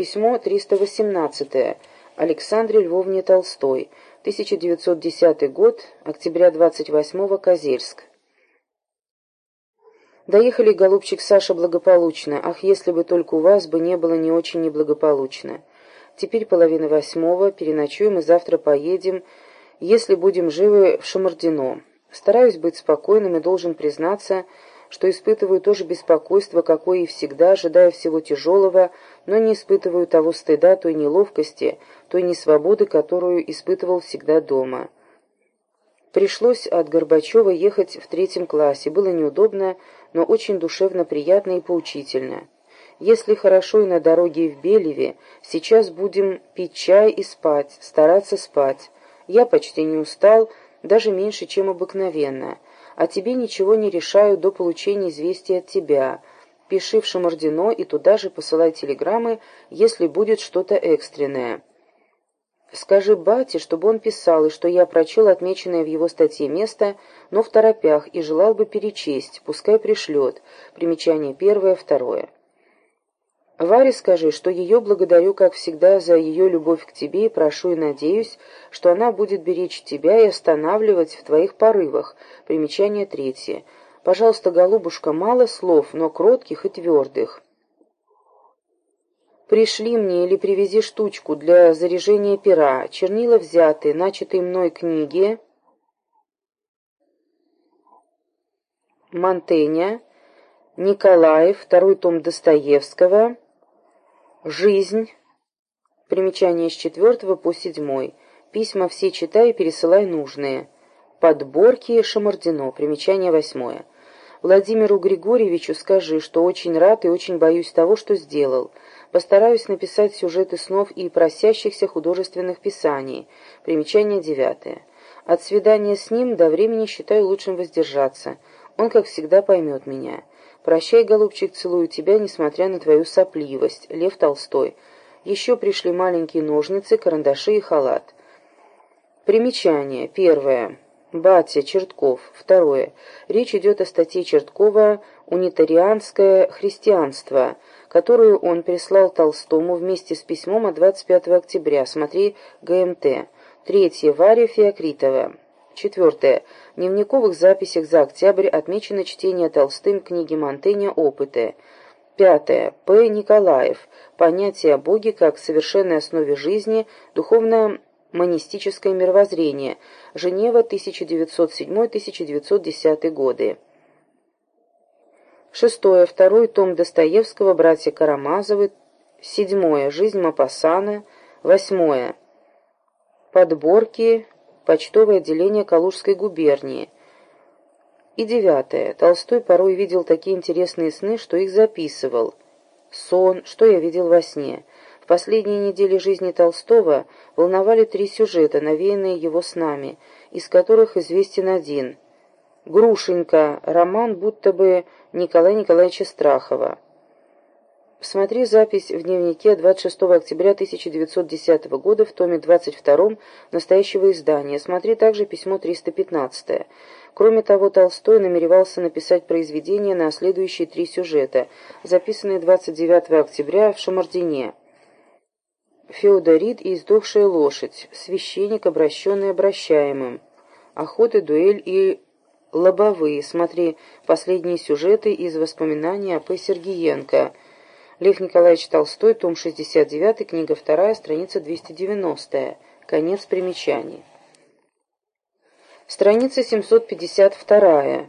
Письмо 318. Александре Львовне Толстой. 1910 год, октября 28 Козельск. Доехали, голубчик Саша, благополучно. Ах, если бы только у вас бы не было не очень неблагополучно. Теперь половина восьмого, переночуем и завтра поедем, если будем живы, в Шамардино. Стараюсь быть спокойным и должен признаться, что испытываю то же беспокойство, какое и всегда, ожидая всего тяжелого, но не испытываю того стыда, той неловкости, той несвободы, которую испытывал всегда дома. Пришлось от Горбачева ехать в третьем классе. Было неудобно, но очень душевно приятно и поучительно. Если хорошо и на дороге, и в Белеве, сейчас будем пить чай и спать, стараться спать. Я почти не устал, даже меньше, чем обыкновенно. А тебе ничего не решаю до получения известия от тебя. Пиши в Шамардино и туда же посылай телеграммы, если будет что-то экстренное. Скажи бате, чтобы он писал, и что я прочел отмеченное в его статье место, но в торопях, и желал бы перечесть, пускай пришлет. Примечание первое, второе. Варе скажи, что ее благодарю, как всегда, за ее любовь к тебе и прошу и надеюсь, что она будет беречь тебя и останавливать в твоих порывах. Примечание третье. Пожалуйста, голубушка, мало слов, но кротких и твердых. Пришли мне или привези штучку для заряжения пера, чернила взяты, начатые мной книги, Монтеня, Николаев, второй том Достоевского, Жизнь, примечание с четвертого по седьмой, письма все читай и пересылай нужные, подборки Шамардино, примечание восьмое. Владимиру Григорьевичу скажи, что очень рад и очень боюсь того, что сделал. Постараюсь написать сюжеты снов и просящихся художественных писаний. Примечание девятое. От свидания с ним до времени считаю лучшим воздержаться. Он, как всегда, поймет меня. Прощай, голубчик, целую тебя, несмотря на твою сопливость. Лев Толстой. Еще пришли маленькие ножницы, карандаши и халат. Примечание. Первое. Батя Чертков. Второе. Речь идет о статье Черткова «Унитарианское христианство», которую он прислал Толстому вместе с письмом от 25 октября. Смотри ГМТ. Третье. Варя Феокритова. Четвертое. В дневниковых записях за октябрь отмечено чтение Толстым книги Монтэня «Опыты». Пятое. П. Николаев. Понятие о Боге как совершенной основе жизни, духовно-монистическое мировоззрение. Женева, 1907-1910 годы. Шестое. Второй том Достоевского «Братья Карамазовы». Седьмое. Жизнь Мапасана. Восьмое. Подборки. Почтовое отделение Калужской губернии. И девятое. Толстой порой видел такие интересные сны, что их записывал. Сон. Что я видел во сне. В последние недели жизни Толстого волновали три сюжета, навеянные его снами, из которых известен один – Грушенька, роман будто бы Николая Николаевича Страхова. Смотри запись в дневнике 26 октября 1910 года в томе 22 настоящего издания. Смотри также письмо 315. Кроме того, Толстой намеревался написать произведение на следующие три сюжета, записанные 29 октября в Шамардине. Феодорит и издохшая лошадь, священник, обращенный обращаемым, охота, дуэль и Лобовые. Смотри последние сюжеты из воспоминаний о П. Сергиенко. Лев Николаевич Толстой, том 69, книга 2, страница 290. Конец примечаний. Страница 752.